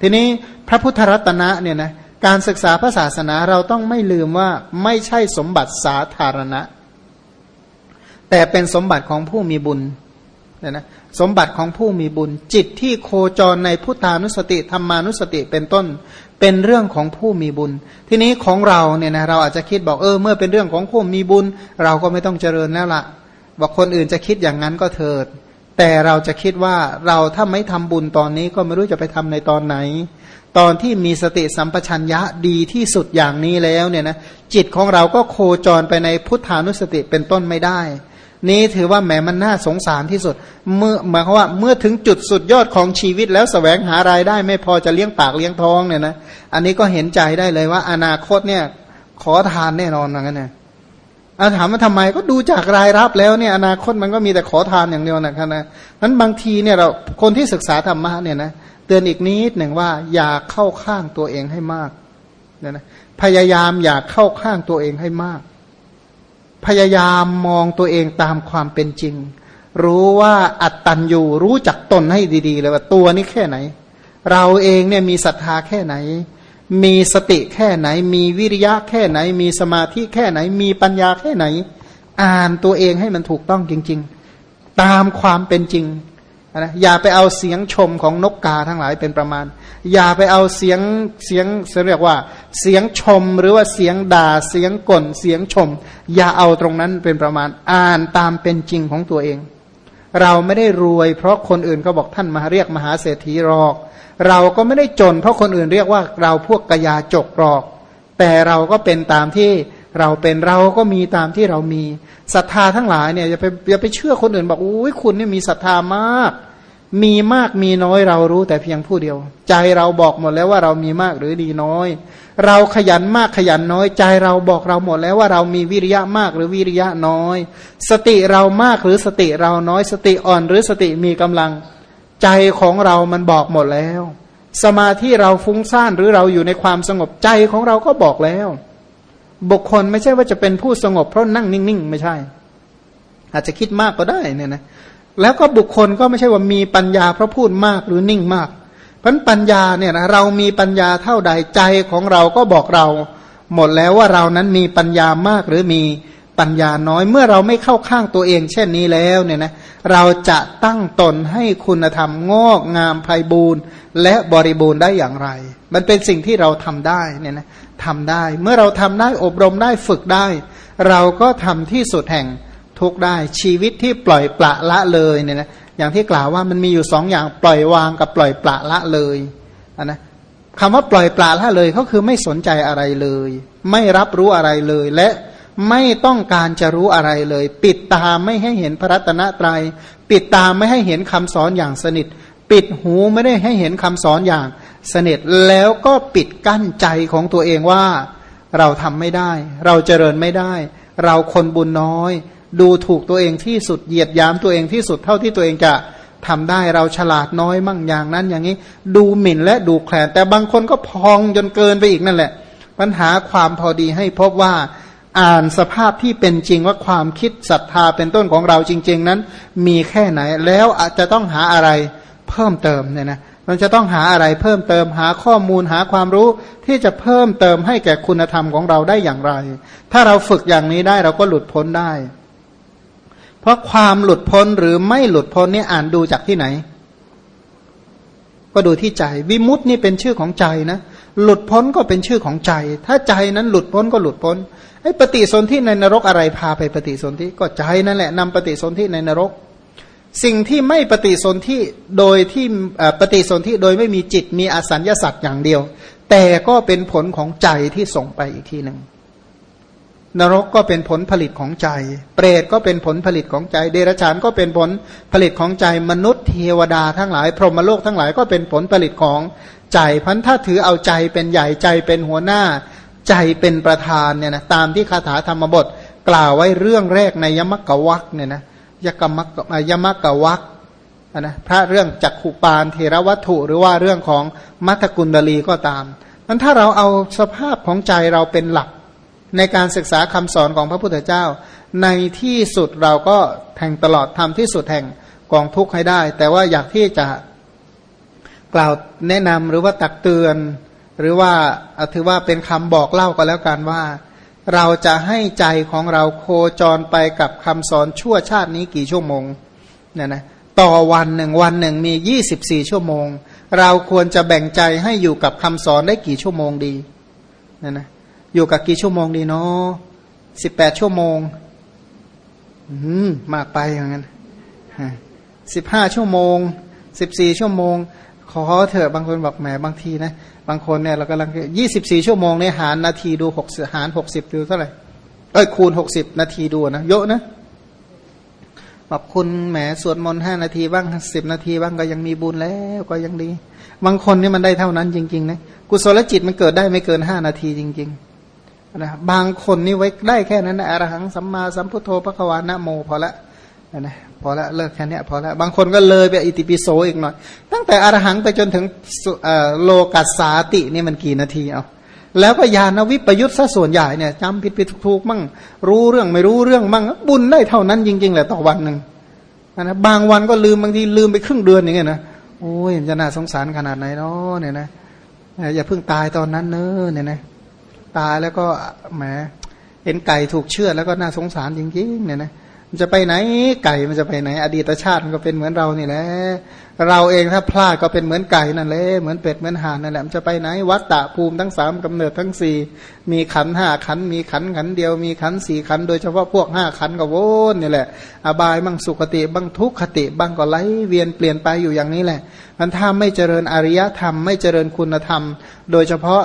ทีนี้พระพุทธรัตนะเนี่ยนะการศึกษาพระศาสนาเราต้องไม่ลืมว่าไม่ใช่สมบัติสาธารณะ แต่เป็นสมบัติของผู้มีบุญเนี่ยนะสมบัติของผู้มีบุญ จิตที่โคจรในพุทธานุสติธรรมานุสติเป็นต้น เป็นเรื่องของผู้มีบุญ ทีนี้ของเราเนี่ยนะเราอาจจะคิดบอกเออเมื่อเป็นเรื่องของผู้มีบุญ เราก็ไม่ต้องเจริญแล้วละบอกคนอื่นจะคิดอย่างนั้นก็เถิด แต่เราจะคิดว่าเราถ้าไม่ทำบุญตอนนี้ก็ไม่รู้จะไปทำในตอนไหน ตอนที่มีสติสัมปชัญญะดีที่สุดอย่างนี้แล้วเนี่ยนะจิตของเราก็โคจรไปในพุทธานุสติเป็นต้นไม่ได้ นี้ถือว่าแหมมันน่าสงสารที่สุด เมื่อหมายความว่าเมื่อถึงจุดสุดยอดของชีวิตแล้วสแสวงหารายได้ไม่พอจะเลี้ยงปากเลี้ยงท้องเนี่ยนะอันนี้ก็เห็นใจได้เลยว่าอนาคตเนี่ยขอทานแน่นอนเหมือนกันนะ อาถามว่าทำไมก็ดูจากรายรับแล้วเนี่ยอนาคตมันก็มีแต่ขอทานอย่างเดียวนะครับนะนั้นบางทีเนี่ยเราคนที่ศึกษาธรรมะเนี่ยนะเตือนอีกนิดหนึ่งว่า อย่าเข้าข้างตัวเองให้มากเนี่ยนะพยายามอย่าเข้าข้างตัวเองให้มาก พยายามมองตัวเองตามความเป็นจริง รู้ว่าอัตตันอยู่รู้จักตนให้ดี ๆ เลยว่าตัวนี้แค่ไหน เราเองเนี่ยมีศรัทธาแค่ไหน มีสติแค่ไหน มีวิริยะแค่ไหน มีสมาธิแค่ไหน มีปัญญาแค่ไหน อ่านตัวเองให้มันถูกต้องจริง ๆ ตามความเป็นจริงนะอย่าไปเอาเสียงชมของนกกาทั้งหลายเป็นประมาณ อย่าไปเอาเสียงเสียงเรียกว่า เสียงชมหรือว่าเสียงด่าเสียงก่นเสียงชม อย่าเอาตรงนั้นเป็นประมาณ อ่านตามเป็นจริงของตัวเอง เราไม่ได้รวย เพราะคนอื่นเขาบอกท่านมาเรียกมหาเศรษฐีหรอก เราก็ไม่ได้จน เพราะคนอื่นเรียกว่าเราพวกกยาจกหรอก แต่เราก็เป็นตามที่เราเป็นเราก็มีตามที่เรามีศรัทธาทั้งหลายเนี่ยอย่าไปอย่าไปเชื่อคนอื่นบอกอุ้ยคุณนี่มีศรัทธามาก มีมากมีน้อยเรารู้แต่เพียงผู้เดียว ใจเราบอกหมดแล้วว่าเรามีมากหรือดีน้อย เราขยันมากขยันน้อย ใจเราบอกเราหมดแล้วว่าเรามีวิริยะมากหรือวิริยะน้อย สติเรามากหรือสติเราน้อย สติอ่อนหรือสติมีกำลัง ใจของเรามันบอกหมดแล้ว สมาธิเราฟุ้งซ่านหรือเราอยู่ในความสงบใจของเราก็บอกแล้ว บุคคลไม่ใช่ว่าจะเป็นผู้สงบเพราะนั่งนิ่ง ๆ ไม่ใช่ อาจจะคิดมากก็ได้เนี่ยนะแล้วก็บุคคลก็ไม่ใช่ว่ามีปัญญาเพราะพูดมากหรือนิ่งมาก เพราะปัญญาเนี่ยนะเรามีปัญญาเท่าใดใจของเราก็บอกเรา หมดแล้วว่าเรานั้นมีปัญญามากหรือมี ปัญญาน้อยเมื่อเราไม่เข้าข้างตัวเอง เช่นนี้แล้วเนี่ยนะเราจะตั้งตนให้คุณธรรมงอกงามไพบูรณ์และบริบูรณ์ได้อย่างไร มันเป็นสิ่งที่เราทำได้เนี่ยนะทำได้ เมื่อเราทำได้อบรมได้ฝึกได้ เราก็ทำที่สุดแห่งทุกได้ชีวิตที่ปล่อยปละละเลยเนี่ยนะอย่างที่กล่าวว่ามันมีอยู่สองอย่างปล่อยวางกับปล่อยปละละเลยนะคำว่าปล่อยปละละเลยก็คือไม่สนใจอะไรเลย ไม่รับรู้อะไรเลยและ ไม่ต้องการจะรู้อะไรเลย ปิดตาไม่ให้เห็นพระรัตนตรยัย ปิดตาไม่ให้เห็นคำสอนอย่างสนิท ปิดหูไม่ได้ให้เห็นคำสอนอย่างสนิทแล้วก็ปิดกั้นใจของตัวเองว่า เราทำไม่ได้ เราเจริญไม่ได้ เราคนบุญน้อย ดูถูกตัวเองที่สุดเหยียดยามตัวเองที่สุดเท่าที่ตัวเองจะทำได้เราฉลาดน้อยมั่งอย่างนั้นอย่างนี้ ดูหมิ่นและดูแคลนแต่บางคนก็พองจนเกินไปอีกนั่นแหละ ปัญหาความพอดีให้พบว่า อ่านสภาพที่เป็นจริงว่าความคิดศรัทธาเป็นต้นของเราจริง ๆ นั้น มีแค่ไหนแล้วอาจจะต้องหาอะไรเพิ่มเติมเนี่ยนะมันจะต้องหาอะไรเพิ่มเติมหาข้อมูลหาความรู้ที่จะเพิ่มเติมให้แก่คุณธรรมของเราได้อย่างไร ถ้าเราฝึกอย่างนี้ได้เราก็หลุดพ้นได้ เพราะความหลุดพ้นหรือไม่หลุดพ้นนี่อ่านดูจากที่ไหน ก็ดูที่ใจ วิมุตตินี่เป็นชื่อของใจนะหลุดพ้นก็เป็นชื่อของใจ ถ้าใจนั้นหลุดพ้นก็หลุดพ้น ปฏิสนธิในนรกอะไรพาไปปฏิสนธิก็ใจนั่นแหละนำปฏิสนธิในนรก สิ่งที่ไม่ปฏิสนธิโดยที่ปฏิสนธิโดยไม่มีจิตมีอสัญญาสัตว์อย่างเดียว แต่ก็เป็นผลของใจที่ส่งไปอีกทีหนึ่งนรกก็เป็นผลผลิตของใจ เปรตก็เป็นผลผลิตของใจ เดรัจฉานก็เป็นผลผลิตของใจ มนุษย์เทวดาทั้งหลาย พรหมโลกทั้งหลายก็เป็นผลผลิตของใจพันถ้าถือเอาใจเป็นใหญ่ใจเป็นหัวหน้า ใจเป็นประธานเนี่ยนะตามที่คาถาธรรมบท กล่าวไว้เรื่องแรกในยมกวักเนี่ยนะยกมกยมกวักนะพระเรื่องจักขุปานเทระวัตถุ หรือว่าเรื่องของมัทกุลดลีก็ตามมันถ้าเราเอาสภาพของใจเราเป็นหลัก ในการศึกษาคำสอนของพระพุทธเจ้า ในที่สุดเราก็แทงตลอดทำที่สุดแห่งกองทุกข์ให้ได้ แต่ว่าอยากที่จะกล่าวแนะนำหรือว่าตักเตือน หรือว่าถือว่าเป็นคำบอกเล่าก็แล้วกันว่า เราจะให้ใจของเราโคจรไปกับคำสอนชั่วชาตินี้กี่ชั่วโมงเนี่ยนะต่อวันหนึ่งวันหนึ่งมียี่สิบสี่ชั่วโมง เราควรจะแบ่งใจให้อยู่กับคำสอนได้กี่ชั่วโมงดีเนี่ยนะอยู่กับกี่ชั่วโมงดีเนาะสิบแปดชั่วโมงอืมมากไปอย่างนั้นสิบห้าชั่วโมงสิบสี่ชั่วโมง ขอเถอะบางคนบอกแหมบางทีนะ บางคนเนี่ยเรากำลังยี่สิบสี่ชั่วโมงเนี่ยหารนาทีดูหกหารหกสิบดูเท่าไหร่เอ้ยคูณหกสิบนาทีดูนะเยอะนะบอกคุณแหมสวดมนต์ห้านาทีบ้างสิบนาทีบ้างก็ยังมีบุญแล้วก็ยังดี บางคนนี่มันได้เท่านั้นจริงๆนะกุศลจิตมันเกิดได้ไม่เกินห้านาทีจริงๆนะบางคนนี่ไว้ได้แค่นั้นนะอรหังสัมมาสัมพุทโธพระควานะโมพอละ นะพอละเลิกแค่นี้พอละบางคนก็เลยไปอิติปิโสอีกหน่อย ตั้งแต่อรหังไปจนถึงโลกัสสาตินี่มันกี่นาทีเอาแล้วก็ยานวิปยุทธ์ซะส่วนใหญ่เนี่ยจำผิดผิดถูกมั่ง รู้เรื่องไม่รู้เรื่องมั่งบุญได้เท่านั้นจริง ๆแหละต่อวันหนึ่งนะบางวันก็ลืมบางทีลืมไปครึ่งเดือนอย่างเงี้ยนะโอ้ยจะน่าสงสารขนาดไหนเนาะเนี่ยนะอย่าเพิ่งตายตอนนั้นเนอะเนี่ยนะตายแล้วก็แหมเห็นไก่ถูกเชื่อแล้วก็น่าสงสารจริงๆเนี่ยนะ มันจะไปไหนไก่มันจะไปไหน อดีตชาติมันก็เป็นเหมือนเรานี่แหละเราเองถ้าพลาดก็เป็นเหมือนไก่นั่นแหละเหมือนเป็ดเหมือนห่านนั่นแหละมันจะไปไหนวัดตะภูมิทั้งสามกำเนิดทั้งสี่มีขันห้าขันมีขันขันเดียวมีขันสี่ขันโดยเฉพาะพวกห้าขันก็วนนี่แหละ อบายบ้างสุขติบ้างทุกขติบ้างก็ไหลเวียนเปลี่ยนไปอยู่อย่างนี้แหละมันถ้าไม่เจริญอริยธรรมไม่เจริญคุณธรรม โดยเฉพาะ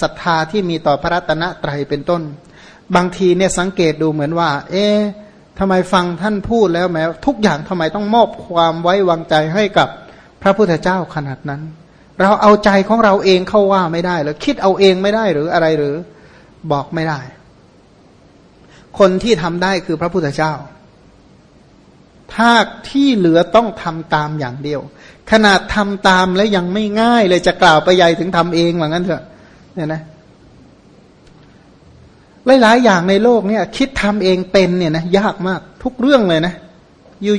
ศรัทธาที่มีต่อพระรัตนตรัยเป็นต้น บางทีเนี่ยสังเกตดูเหมือนว่า เอ๊ ทำไมฟังท่านพูดแล้วแม้ ทุกอย่างทำไมต้องมอบความไว้วางใจให้กับพระพุทธเจ้าขนาดนั้น เราเอาใจของเราเองเข้าว่าไม่ได้หรือคิดเอาเองไม่ได้หรืออะไรหรือบอกไม่ได้ คนที่ทำได้คือพระพุทธเจ้า ถ้าที่เหลือต้องทำตามอย่างเดียว ขนาดทำตามแล้วยังไม่ง่ายเลยจะกล่าวไปใหญ่ถึงทำเองเหมือนกันเถอะเนี่ยนะ หลายๆอย่างในโลกเนี่ย คิดทำเองเป็นเนี่ยนะยากมากทุกเรื่องเลยนะ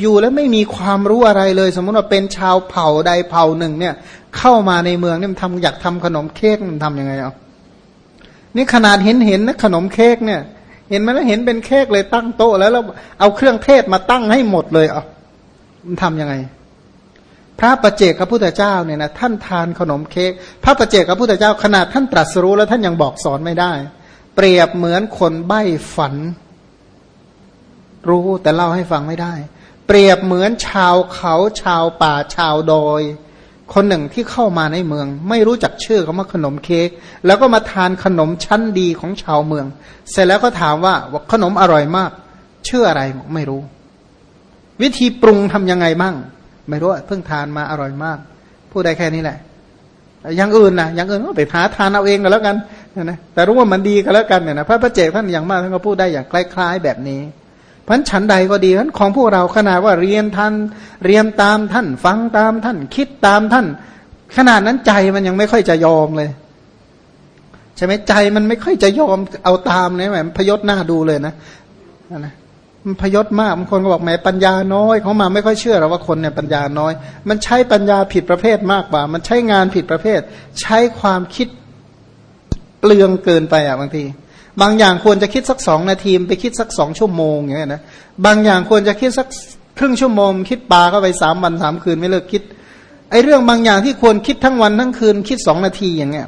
อยู่ๆแล้วไม่มีความรู้อะไรเลย สมมติว่าเป็นชาวเผ่าใดเผ่าหนึ่ง เนี่ย เข้ามาในเมืองเนี่มันทำอยากทำขนมเค้กมันทำยังไงเอานี่ขนาดเห็นเห็นนะขนมเค้กเนี่ย เห็นไหมแล้วเห็นเป็นเค้กเลยตั้งโต๊ะแล้วแล้วเอาเครื่องเทศมาตั้งให้หมดเลยเอามันทำยังไง พระประเจกพระพุทธเจ้าเนี่ยนะท่านทานขนมเค้กพระประเจกพระพุทธเจ้าขนาดท่านตรัสรู้แล้วท่านยังบอกสอนไม่ได้ เปรียบเหมือนคนใบ้ฝัน รู้แต่เล่าให้ฟังไม่ได้ เปรียบเหมือนชาวเขาชาวป่าชาวดอย คนหนึ่งที่เข้ามาในเมือง ไม่รู้จักชื่อเขาว่าขนมเค้กแล้วก็มาทานขนมชั้นดีของชาวเมือง เสร็จแล้วก็ถามว่าว่าขนมอร่อยมาก ชื่ออะไรไม่รู้ วิธีปรุงทำยังไงบ้างไม่รู้เพิ่งทานมาอร่อยมากพูดได้แค่นี้แหละอย่างอื่นนะอย่างอื่นก็ไปหาทานเอาเองก็แล้วกัน นะแต่รู้ว่ามันดีก็แล้วกันเนี่ยนะพระพระเจ้าท่านอย่างมากท่านก็พูดได้อย่างคล้ายๆแบบนี้พราะฉันใดก็ดีเพราะของพวกเราขนาดว่าเรียนท่านเรียนตามท่าน ฟังตามท่าน คิดตามท่าน ขนาดนั้นใจมันยังไม่ค่อยจะยอมเลยใช่ไหมใจมันไม่ค่อยจะยอมเอาตามเนี่ยแบบพยศหน้าดูเลยนะนะมันพยศมากบางคนก็บอกแหมปัญญาน้อยเขามาไม่ค่อยเชื่อเราว่าคนเนี่ยปัญญาน้อย มันใช้ปัญญาผิดประเภทมากกว่า มันใช้งานผิดประเภท ใช้ความคิด เปลืองเกินไปอะบางที บางอย่างควรจะคิดสักสองนาทีไปคิดสักสองชั่วโมงอย่างเงี้ยนะบางอย่างควรจะคิดสักครึ่งชั่วโมง คิดปลาเข้าไปสามวันสามคืนไม่เลิกคิดไอ้เรื่องบางอย่างที่ควรคิดทั้งวันทั้งคืนคิดสองนาทีอย่างเงี้ย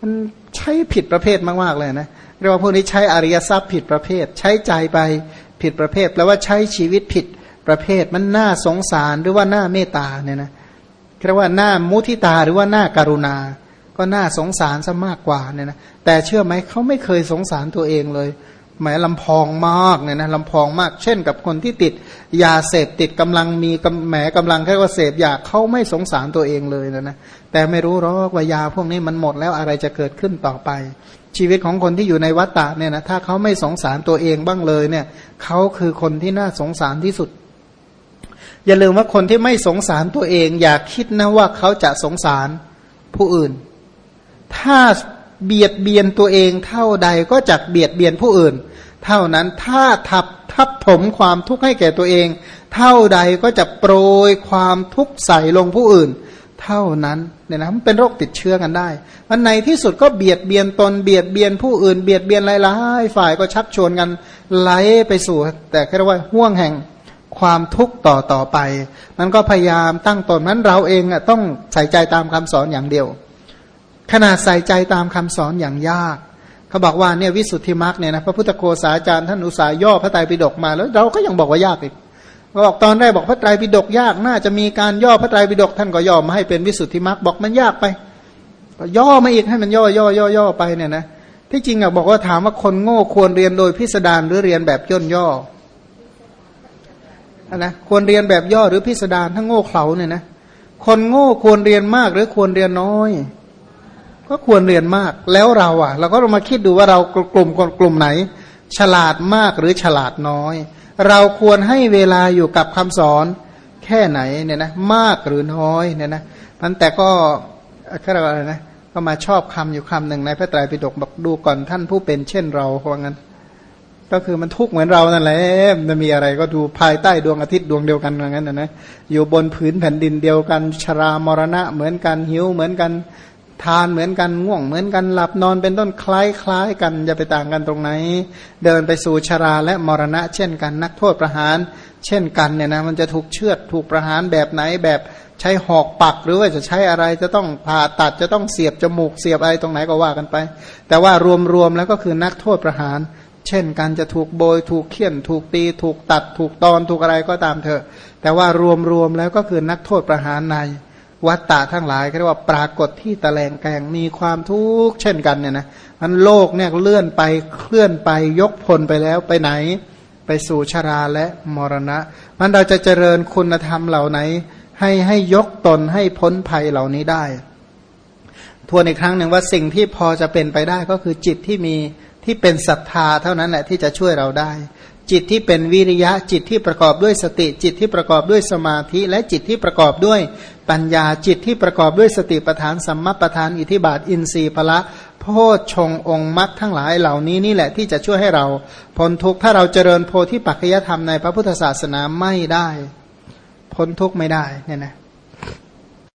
มันใช้ผิดประเภทมากๆเลยนะเรียกว่าพวกนี้ใช้อริยทรัพย์ผิดประเภท ใช้ใจไปผิดประเภทแปลว่าใช้ชีวิตผิดประเภทมันน่าสงสารหรือว่าน่าเมตตาเนี่ยนะเรียกว่าหน้ามุทิตาหรือว่าหน้าการุณา ก็น่าสงสารซะมากกว่าเนี่ยนะแต่เชื่อไหมเขาไม่เคยสงสารตัวเองเลยหมายลำพองมากเนี่ยนะลำพองมาก เช่นกับคนที่ติดยาเสพติดกำลังมีแหมกำลังแค่ว่าเสพยาเขาไม่สงสารตัวเองเลยนะนะแต่ไม่รู้หรอกว่ายาพวกนี้มันหมดแล้วอะไรจะเกิดขึ้นต่อไป ชีวิตของคนที่อยู่ในวัฏฏะเนี่ยนะถ้าเขาไม่สงสารตัวเองบ้างเลยเนี่ยเขาคือคนที่น่าสงสารที่สุด อย่าลืมว่าคนที่ไม่สงสารตัวเอง อย่าคิดนะว่าเขาจะสงสารผู้อื่น ถ้าเบียดเบียนตัวเองเท่าใดก็จะเบียดเบียนผู้อื่น เท่านั้นถ้าทับทับถมความทุกข์ให้แก่ตัวเอง เท่าใดก็จะโปรยความทุกข์ใส่ลงผู้อื่น เท่านั้นเนี่ยนะมันเป็นโรคติดเชื้อกันได้มันในที่สุดก็เบียดเบียนตนเบียดเบียนผู้อื่น เบียดเบียนหลายๆฝ่ายก็ชักชวนกันไหลไปสู่ แต่แค่ว่าห่วงแห่งความทุกข์ต่อต่อไป มันก็พยายามตั้งตนนั้นเราเองอะต้องใส่ใจตามคำสอนอย่างเดียว ขนาดใส่ใจตามคำสอนอย่างยาก เขาบอกว่าเนี่ยวิสุทธิมรรคเนี่ยนะพระพุทธโฆษาจารย์ท่านอุตสาย่อพระไตรปิฎกมาแล้วเราก็ยังบอกว่ายากอีกบอกตอนแรกบอกพระไตรปิฎกยากน่าจะมีการย่อพระไตรปิฎกท่านก็ย่อมาให้เป็นวิสุทธิมรรคบอกมันยากไป ก็ย่อมาอีกให้มันย่อย่อย่อย่อไปเนี่ยนะที่จริงอะบอกว่าถามว่าคนโง่ควรเรียนโดยพิสดารหรือเรียนแบบย่นย่อนะควรเรียนแบบย่อหรือพิสดารถ้าโง่เขลาเนี่ยนะคนโง่ควรเรียนมากหรือควรเรียนน้อย ก็ควรเรียนมากแล้วเราอะ เราก็ลองมาคิดดูว่าเรากลุ่มกลุ่มไหน ฉลาดมากหรือฉลาดน้อย เราควรให้เวลาอยู่กับคำสอนแค่ไหนเนี่ยนะมากหรือน้อยเนี่ยนะมันแต่ก็แค่อะไรนะก็มาชอบคำอยู่คำหนึ่งในพระไตรปิฎกบอกดูก่อนท่านผู้เป็นเช่นเราเพราะงั้น ก็คือมันทุกข์เหมือนเรานั่นแหละมันมีอะไรก็ดูภายใต้ดวงอาทิตย์ดวงเดียวกันอย่างนั้นนะอยู่บนผืนแผ่นดินเดียวกัน ชรามรณะเหมือนกันหิวเหมือนกัน ทานเหมือนกันง่วงเหมือนกันหลับนอนเป็นต้นคล้ายคล้ายกันจะไปต่างกันตรงไหน เดินไปสู่ชราและมรณะ เช่นกัน นักโทษประหาร เช่นกันเนี่ยนะมันจะถูกเชือดถูกประหารแบบไหนแบบใช้หอกปักหรือว่าจะใช้อะไรจะต้องผ่าตัดจะต้องเสียบจมูกเสียบอะไรตรงไหนก็ว่ากันไป แต่ว่ารวมๆแล้วก็คือนักโทษประหาร เช่นการจะถูกโบยถูกเคี่ยนถูกตี ถูกตัด ถูกตอนถูกอะไรก็ตามเถอะ แต่ว่ารวมๆแล้วก็คือนักโทษประหารใน วัตตะทั้งหลายเรียกว่าปรากฏที่ตะแลงแกงมีความทุกข์เช่นกันเนี่ยนะมันโลกเนี่ยเลื่อนไปเคลื่อนไปยกพลไปแล้วไปไหน ไปสู่ชราและมรณะ มันเราจะเจริญคุณธรรมเหล่าไหน ให้ให้ยกตนให้พ้นภัยเหล่านี้ได้ ทวนอีกครั้งหนึ่งว่าสิ่งที่พอจะเป็นไปได้ก็คือจิตที่มีที่เป็นศรัทธาเท่านั้นแหละที่จะช่วยเราได้ จิตที่เป็นวิริยะจิตที่ประกอบด้วยสติจิตที่ประกอบด้วยสมาธิ และจิตที่ประกอบด้วย ปัญญาจิตที่ประกอบด้วยสติปทานสัมมาปทานอิทิบาทอินทรีย์พละโพชฌงองค์มรรคทั้งหลายเหล่านี้นี่แหละที่จะช่วยให้เราพ้นทุกข์ถ้าเราเจริญโพธิปัจจยธรรมในพระพุทธศาสนาไม่ได้ พ้นทุกข์ไม่ได้เนี่ยนะ